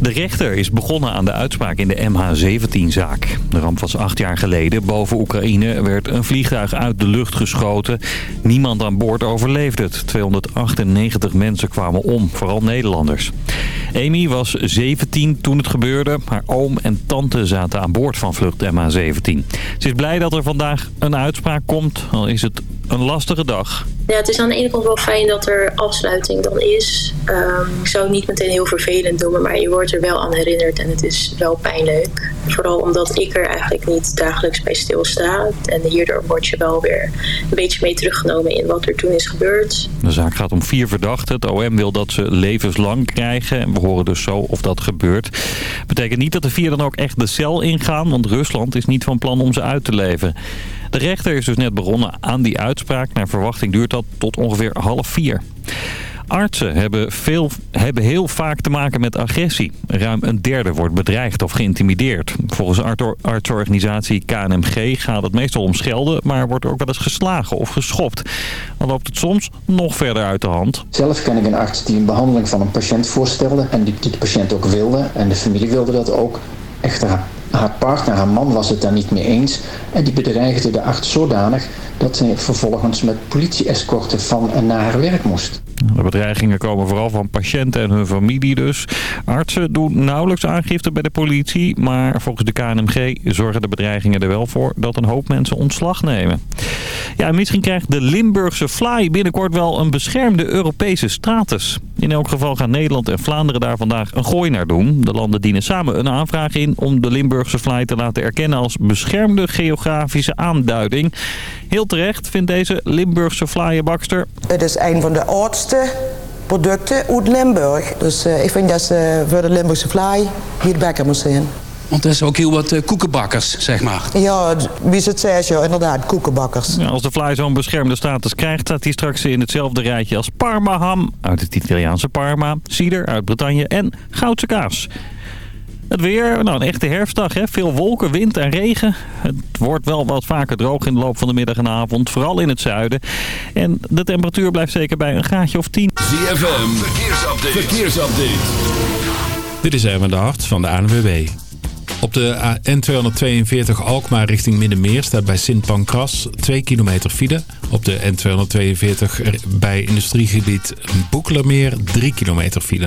De rechter is begonnen aan de uitspraak in de MH17-zaak. De ramp was acht jaar geleden. Boven Oekraïne werd een vliegtuig uit de lucht geschoten. Niemand aan boord overleefde het. 298 mensen kwamen om, vooral Nederlanders. Amy was 17 toen het gebeurde. Haar oom en tante zaten aan boord van vlucht MH17. Ze is blij dat er vandaag een uitspraak komt, al is het een lastige dag. Ja, het is aan de ene kant wel fijn dat er afsluiting dan is. Um, ik zou het niet meteen heel vervelend doen, maar je wordt er wel aan herinnerd en het is wel pijnlijk. Vooral omdat ik er eigenlijk niet dagelijks bij stilsta. En hierdoor word je wel weer een beetje mee teruggenomen in wat er toen is gebeurd. De zaak gaat om vier verdachten. Het OM wil dat ze levenslang krijgen. En we horen dus zo of dat gebeurt. Betekent niet dat de vier dan ook echt de cel ingaan, want Rusland is niet van plan om ze uit te leven. De rechter is dus net begonnen aan die uitspraak. Naar verwachting duurt dat tot ongeveer half vier. Artsen hebben, veel, hebben heel vaak te maken met agressie. Ruim een derde wordt bedreigd of geïntimideerd. Volgens artsorganisatie KNMG gaat het meestal om schelden... maar wordt ook wel eens geslagen of geschopt. Dan loopt het soms nog verder uit de hand. Zelf ken ik een arts die een behandeling van een patiënt voorstelde... en die, die de patiënt ook wilde en de familie wilde dat ook. Echter haar partner, haar man, was het daar niet mee eens. En die bedreigde de arts zodanig dat ze vervolgens met politie-escorten van en naar haar werk moest. De bedreigingen komen vooral van patiënten en hun familie dus. Artsen doen nauwelijks aangifte bij de politie, maar volgens de KNMG zorgen de bedreigingen er wel voor dat een hoop mensen ontslag nemen. Ja, misschien krijgt de Limburgse fly binnenkort wel een beschermde Europese status. In elk geval gaan Nederland en Vlaanderen daar vandaag een gooi naar doen. De landen dienen samen een aanvraag in om de Limburgse fly te laten erkennen als beschermde geografische aanduiding. Heel terecht vindt deze Limburgse flyerbakster. Het is een van de oudste producten uit Limburg. Dus uh, ik vind dat ze voor de Limburgse fly hier bij moet zijn. Want er is ook heel wat uh, koekenbakkers, zeg maar. Ja, wie het zegt, ja, inderdaad, koekenbakkers. Ja, als de fly zo'n beschermde status krijgt, staat hij straks in hetzelfde rijtje als Parma-ham uit het Italiaanse Parma, cider uit Bretagne en goudse kaas. Het weer, nou een echte herfstdag, hè? veel wolken, wind en regen. Het wordt wel wat vaker droog in de loop van de middag en avond, vooral in het zuiden. En de temperatuur blijft zeker bij een graadje of 10. ZFM, verkeersupdate. verkeersupdate. Dit is Erwin de Hart van de ANWB. Op de N242 Alkmaar richting Middenmeer staat bij Sint Pancras 2 kilometer file. Op de N242 bij industriegebied Boeklermeer 3 kilometer file.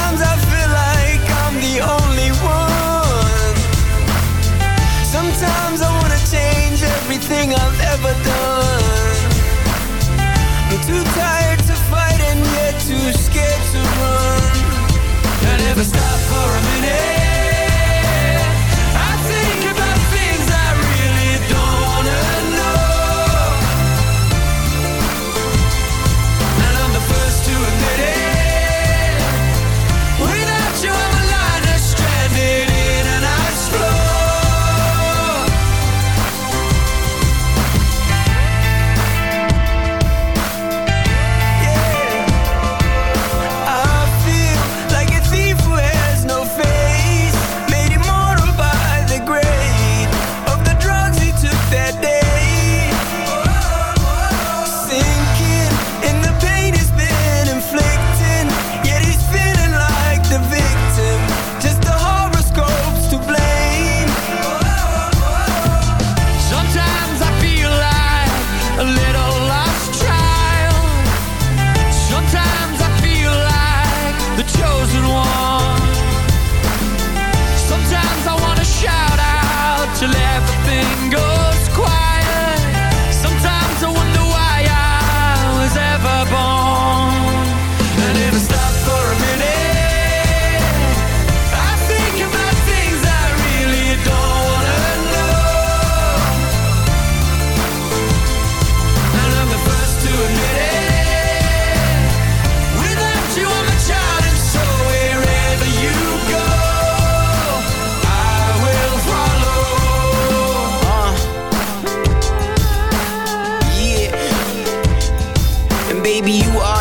Sometimes I feel like I'm the only one. Sometimes I wanna change everything I've ever done. I'm too tired to fight and yet too scared. Baby, you are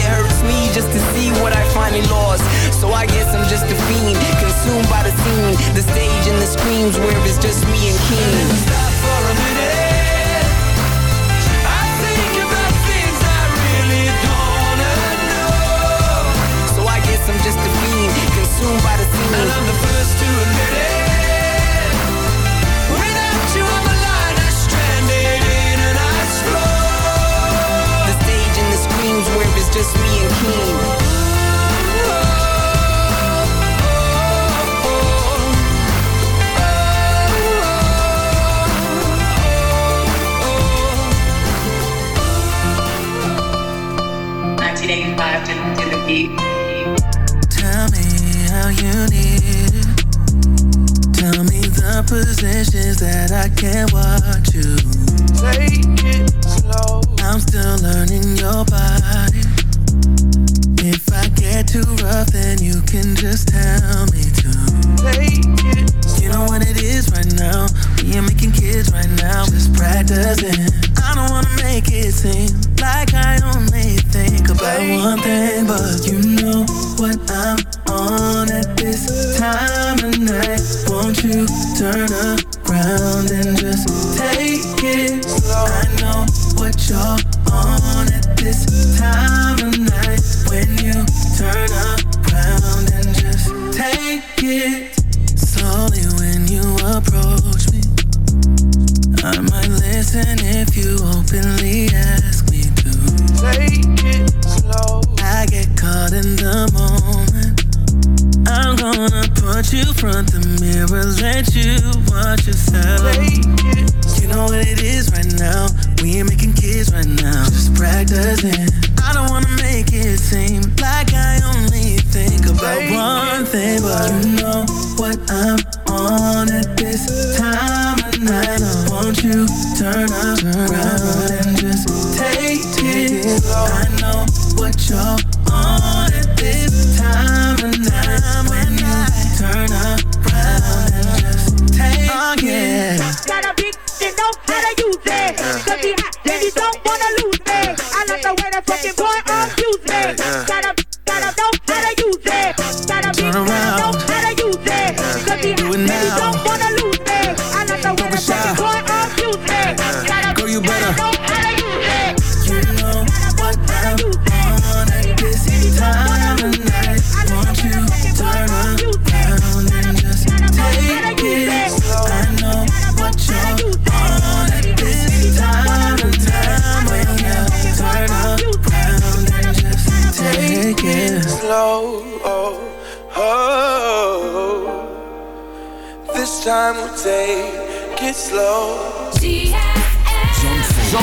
it hurts me just to see what I finally lost. So I guess I'm just a fiend, consumed by the scene, the stage and the screams where it's just me and King. Stop for a minute. I think about things I really don't wanna know. So I guess I'm just a fiend, consumed by the scene. And I'm the first to admit it. It's just me and King. Tell me how you need it. Tell me the positions that I can watch you. Take it slow. I'm still learning your body. Too rough, then you can just tell me to. Take it You know what it is right now. We ain't making kids right now. Just practicing. I don't wanna make it seem like I only think about one thing, but you know what I'm on at this time of night. Won't you turn around and just take it? I know what you're on at this time of night. When you turn around and just take it slowly when you approach me. I might listen if you openly ask me to. Take it slow. I get caught in the moment. I'm gonna put you front the mirror, let you watch yourself. You know what it is right now. We ain't making kids right now. Just practicing. I don't wanna make it seem like I only think about one thing, but you know what I'm on at this time of night. I want you turn around and just take it. I know what you're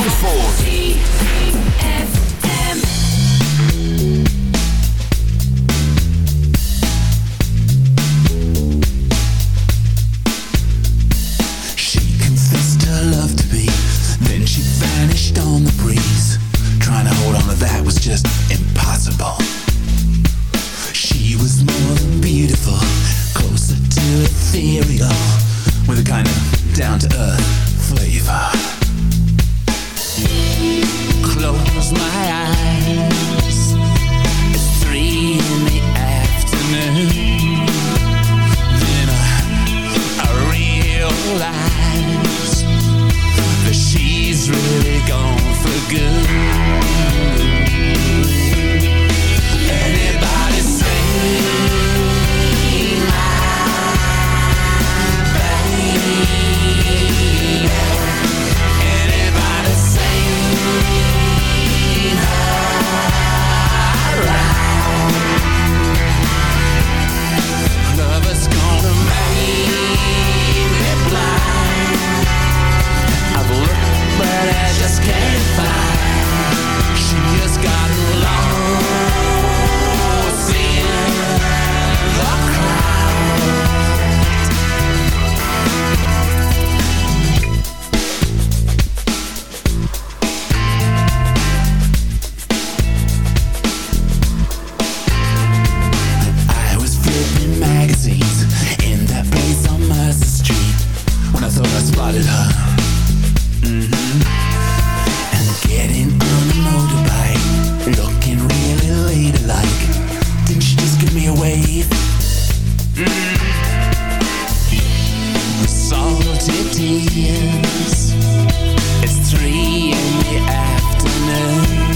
Zandvoort. Salty tears. It's three in the afternoon.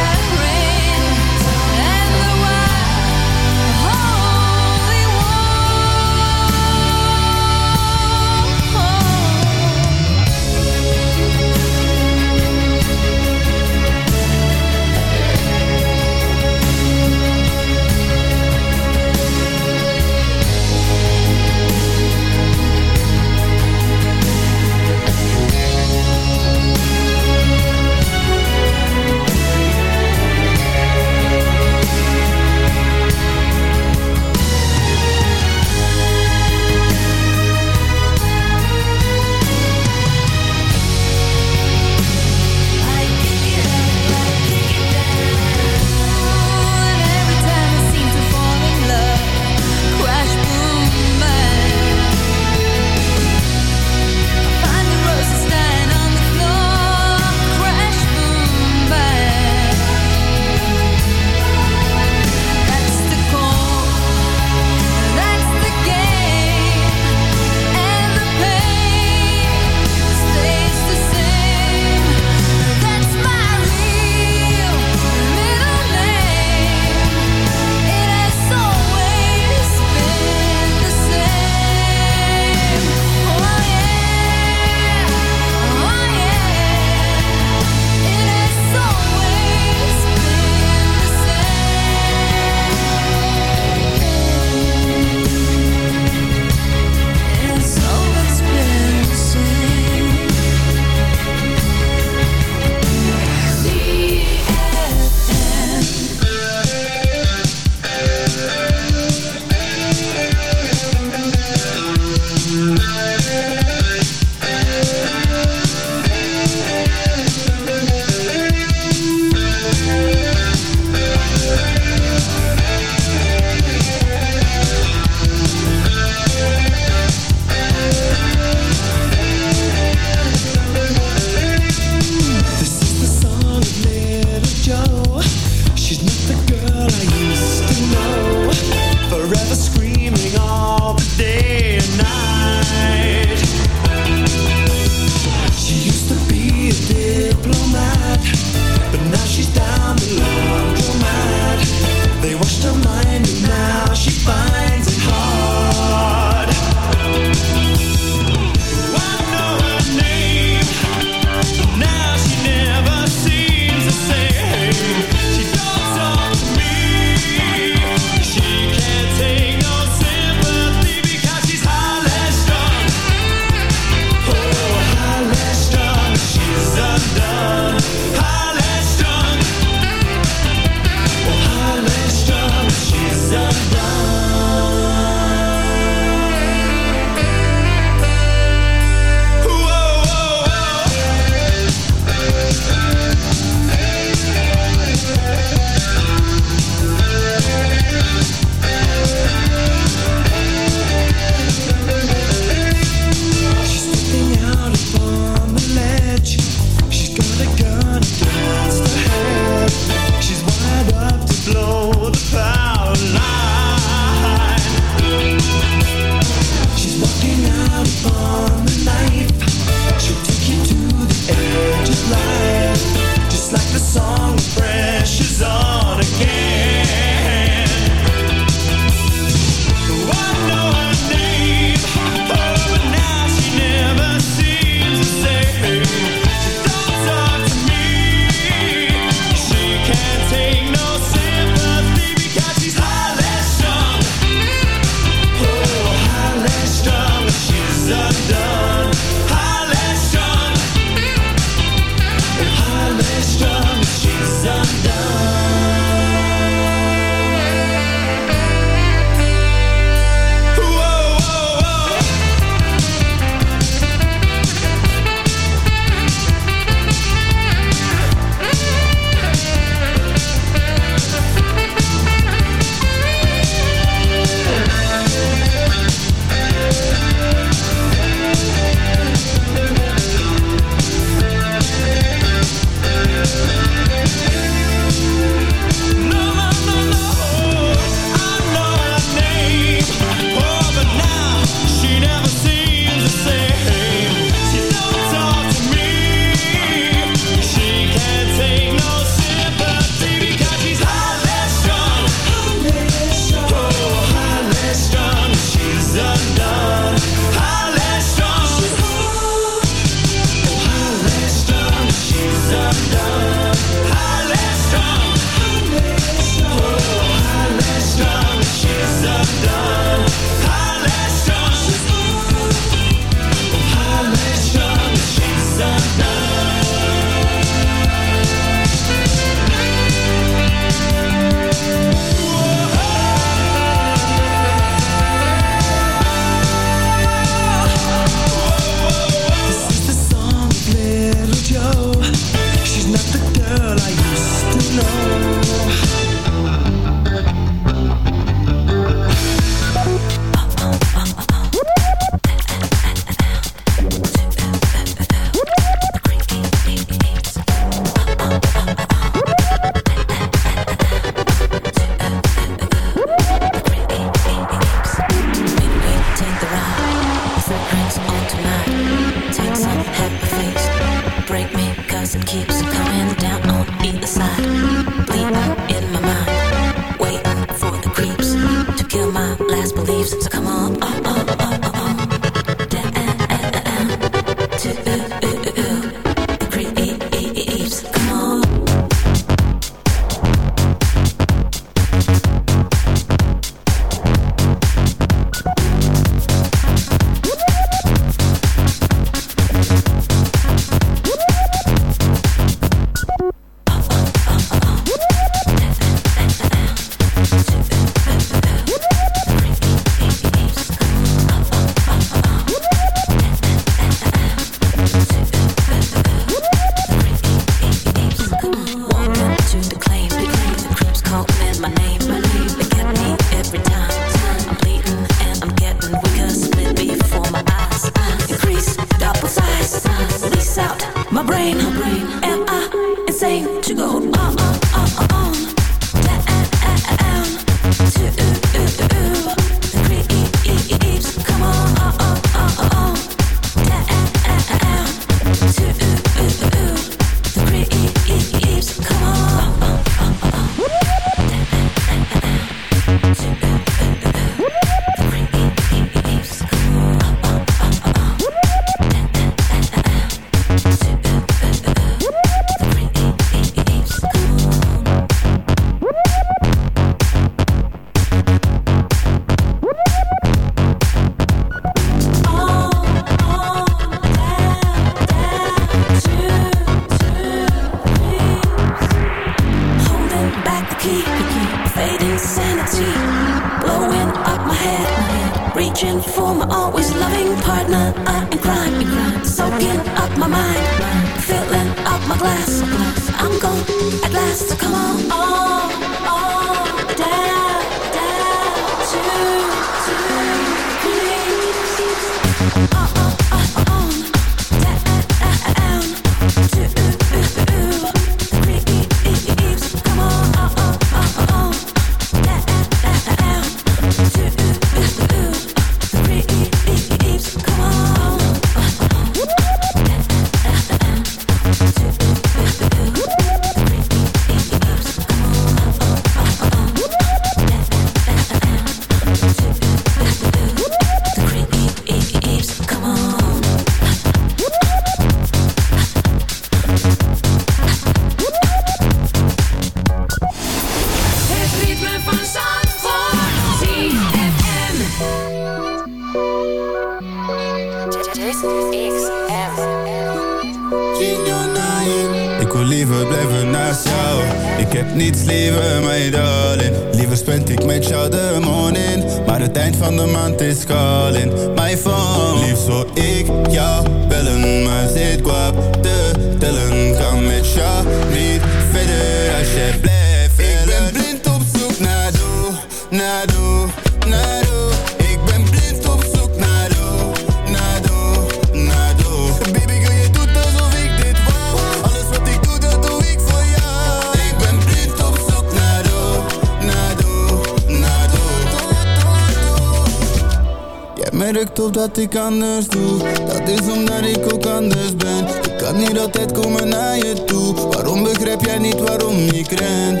Dat ik anders doe, dat is omdat ik ook anders ben. Ik kan niet altijd komen naar je toe, waarom begrijp jij niet waarom ik rent?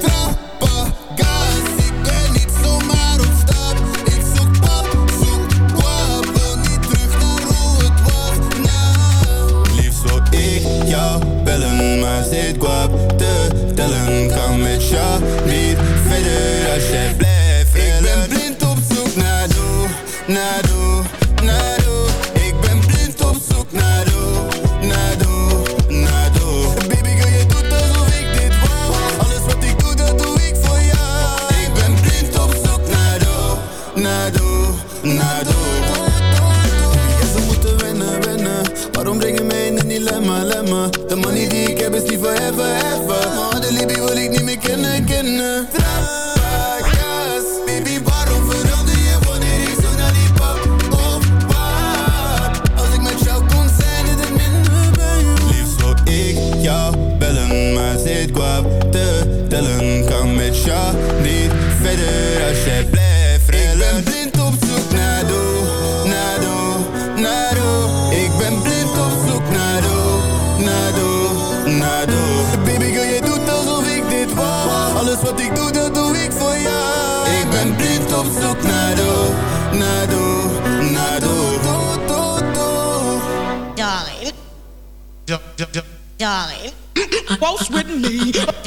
Trappagaas, ik ben niet zomaar op stap. Ik zoek pap, zoek pap, wil niet terug door hoe het wacht na. Nou. Liefst wat ik jou bellen, maar zit kwap te tellen. Ga met jou niet verder als je blijft. Ik ben blind op zoek naar doe, naar doe.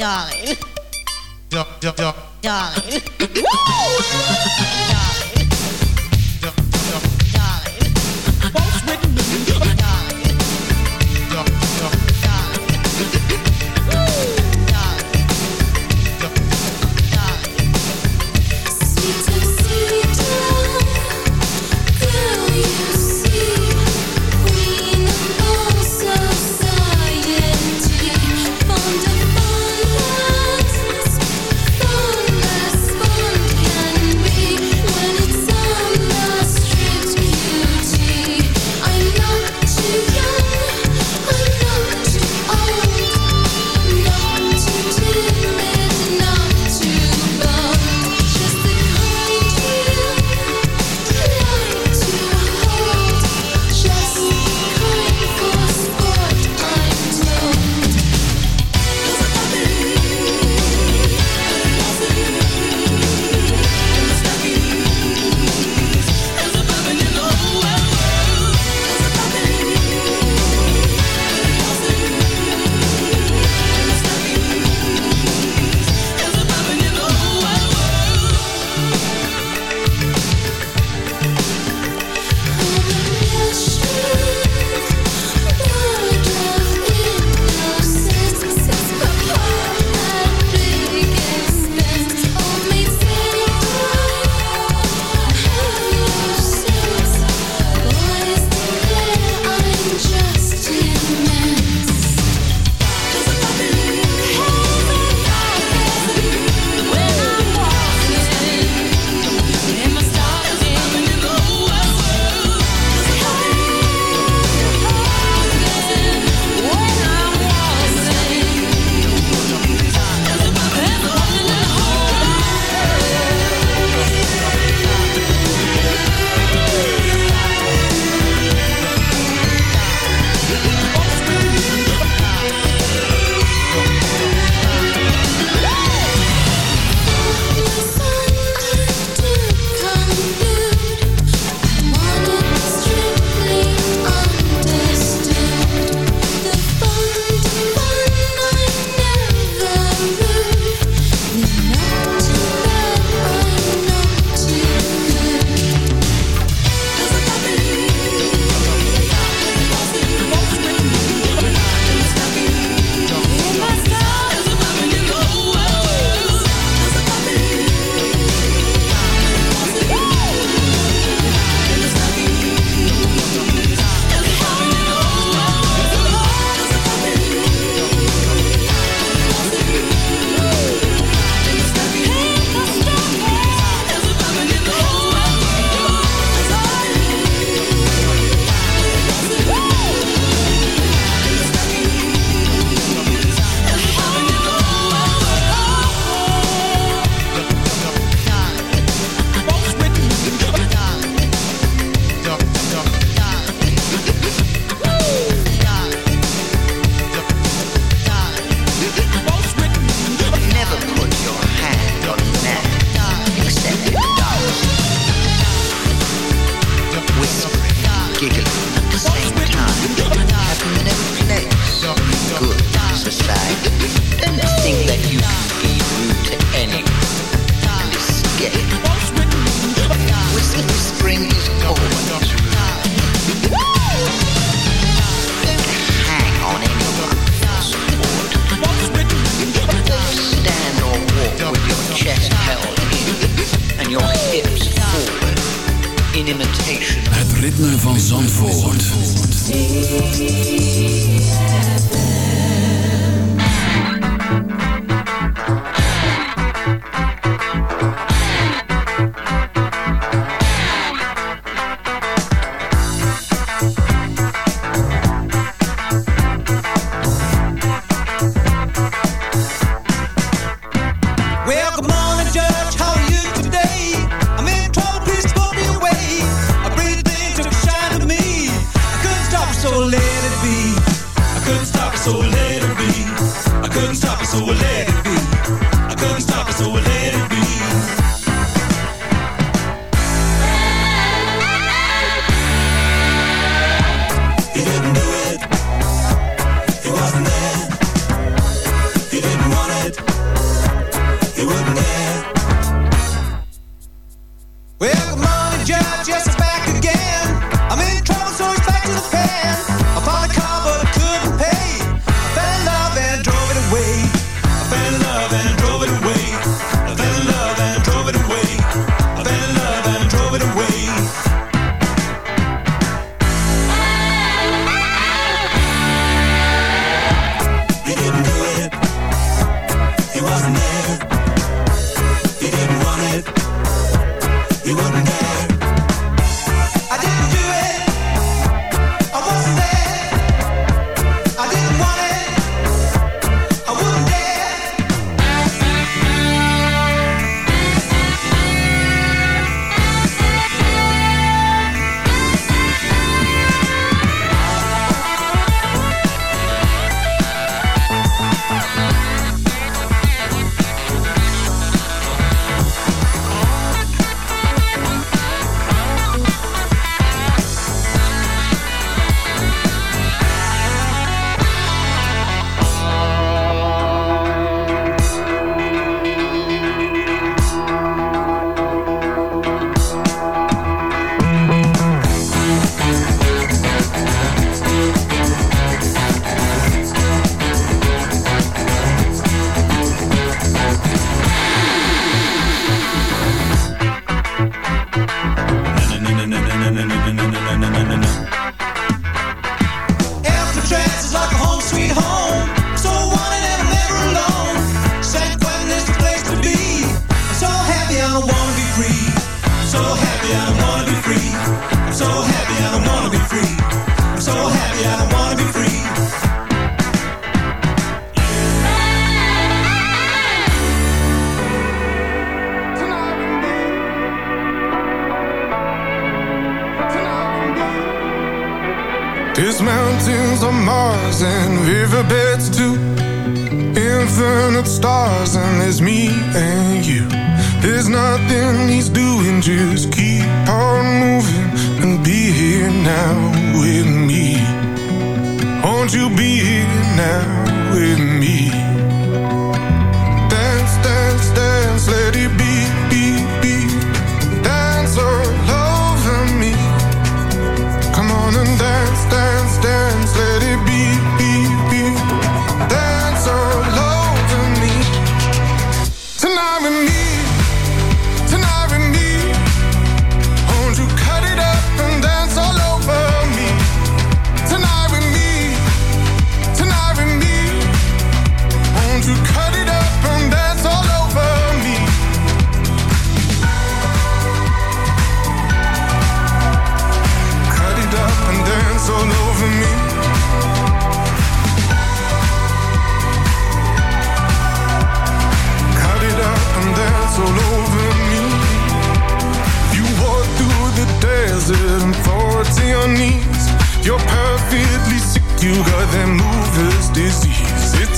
Darling. Darling.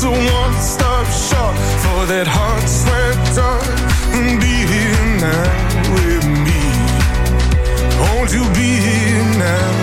It's a one-stop shop for that hard sweat done. Be here now with me. Won't you be here now?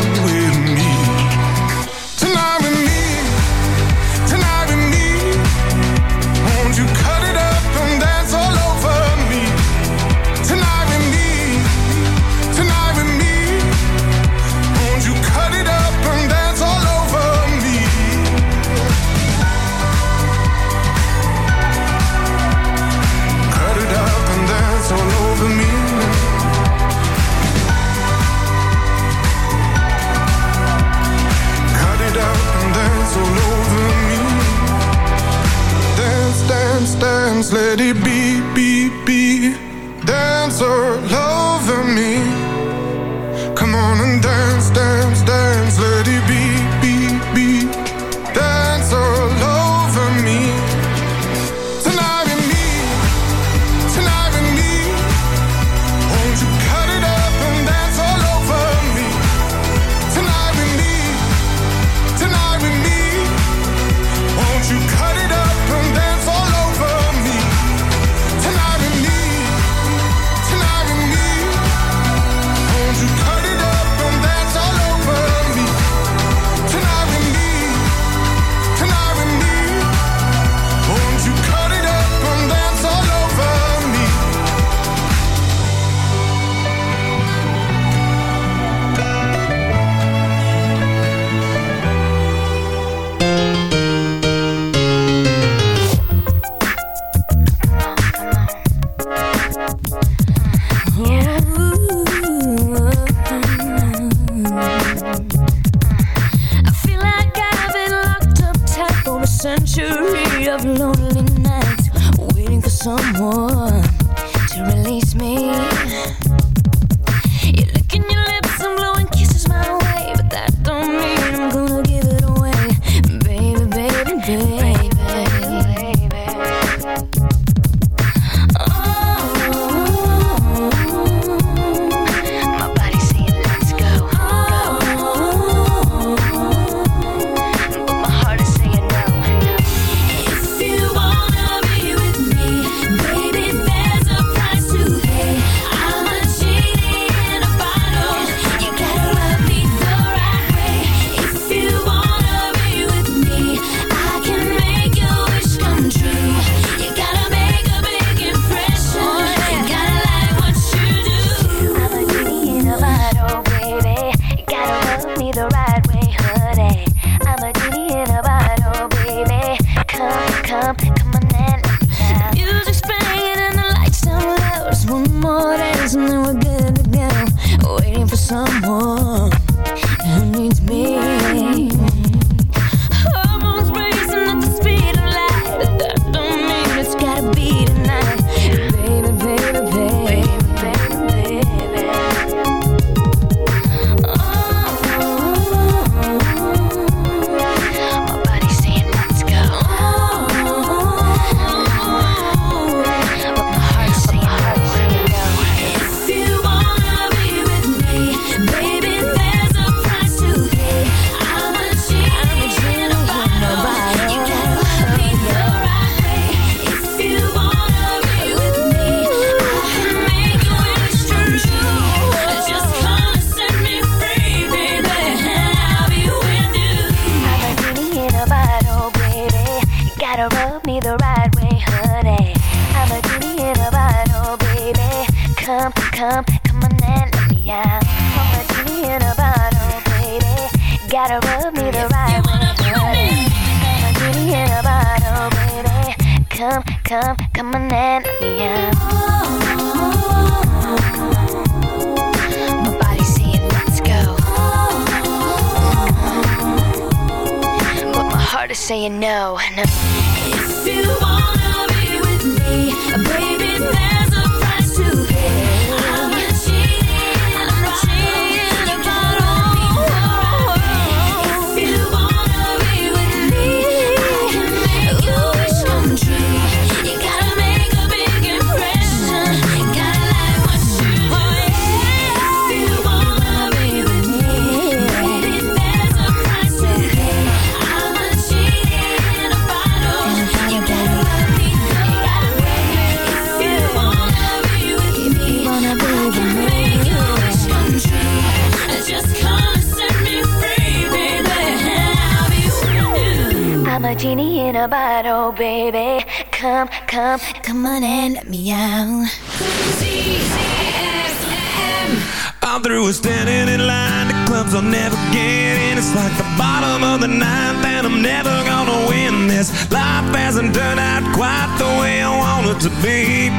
Standing in line clubs I'll never get in. It's like the bottom of the ninth, and I'm never gonna win this. Life hasn't turned out quite the way I want it to be.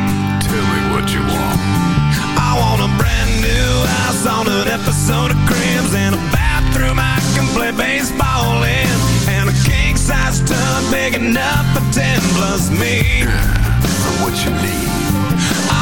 Tell me what you want. I want a brand new house on an episode of Cribs and a bathroom I can play baseball in, and a king size tub big enough for ten plus me. what you need?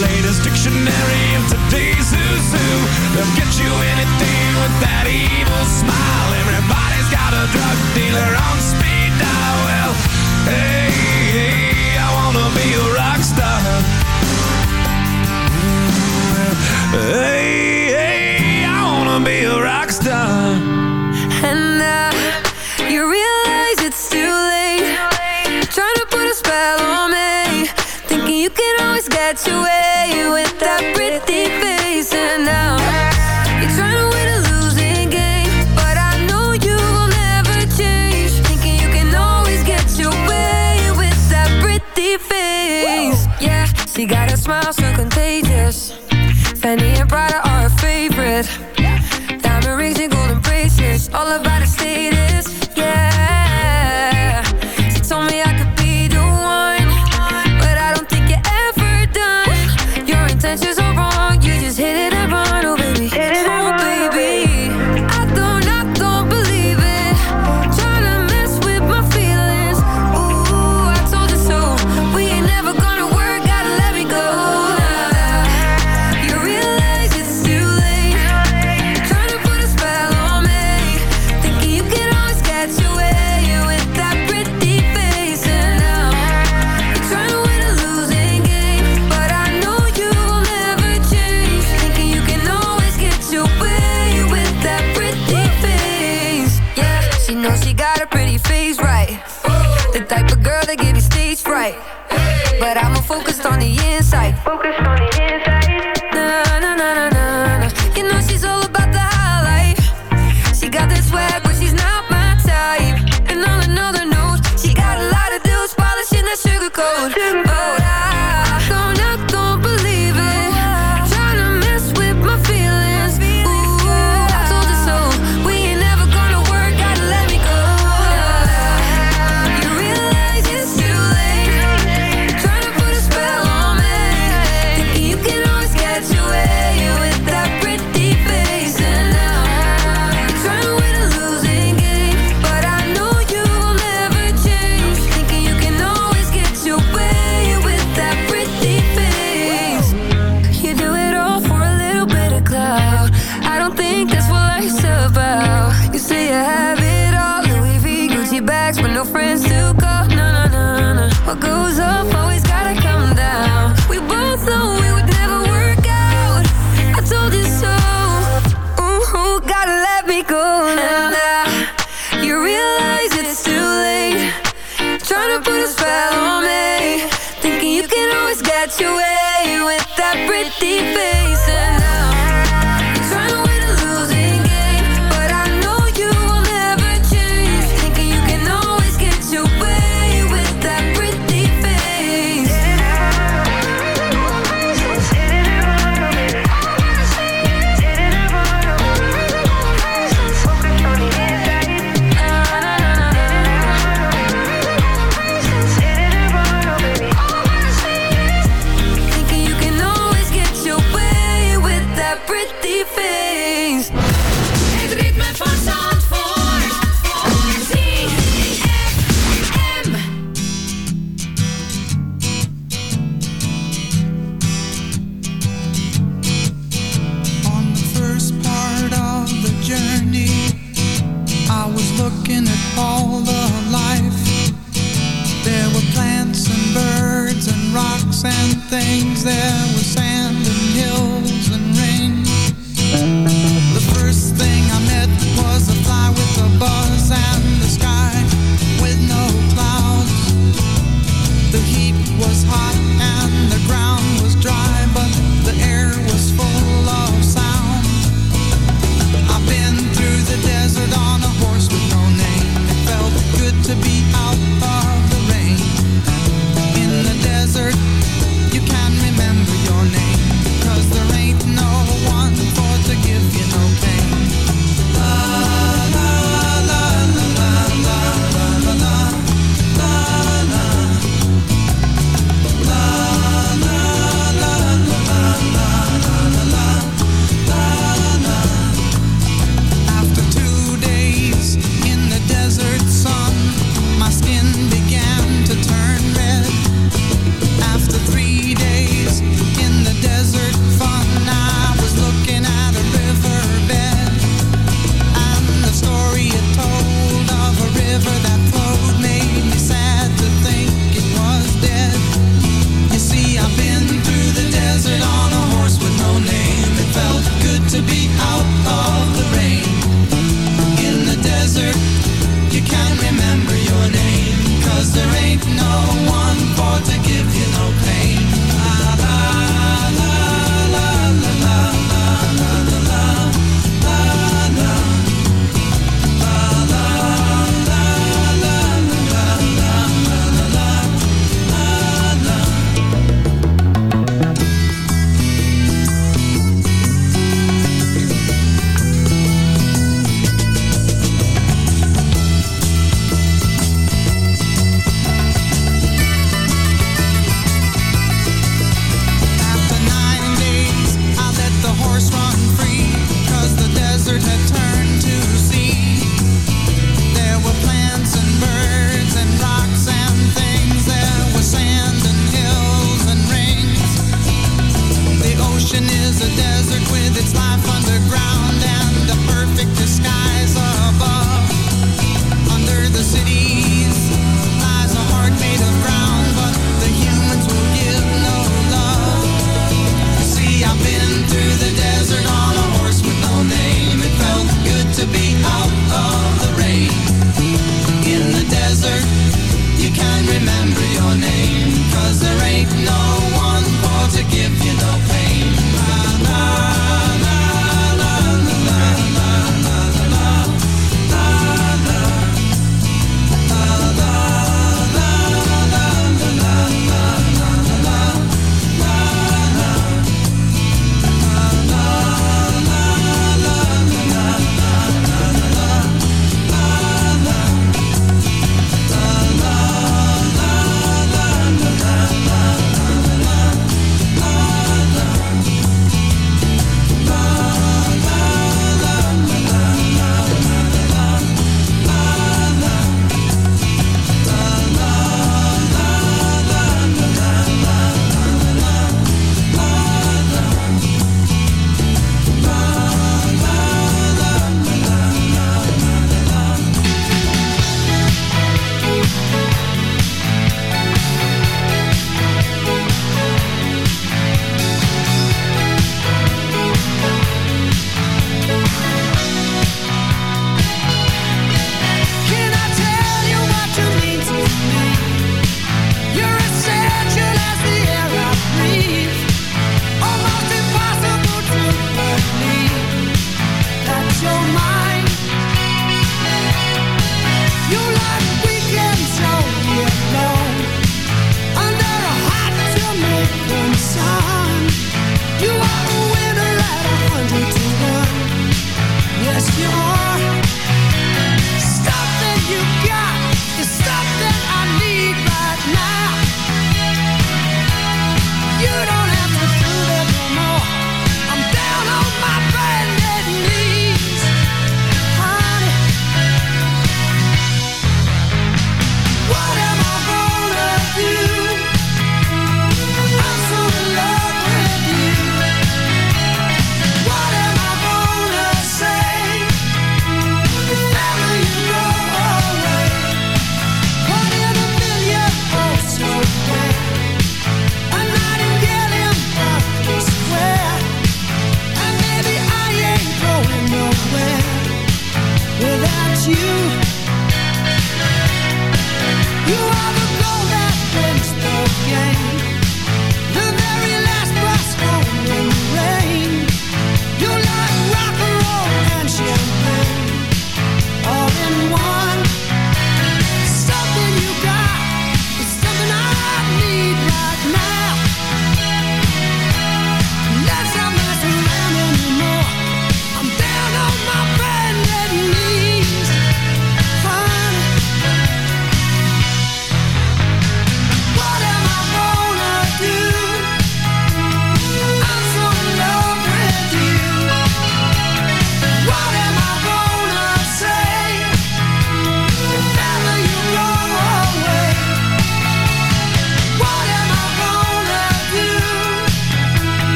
latest dictionary of today's who's who. They'll get you anything with that evil smile. Everybody's got a drug dealer on speed dial. She There